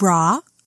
bra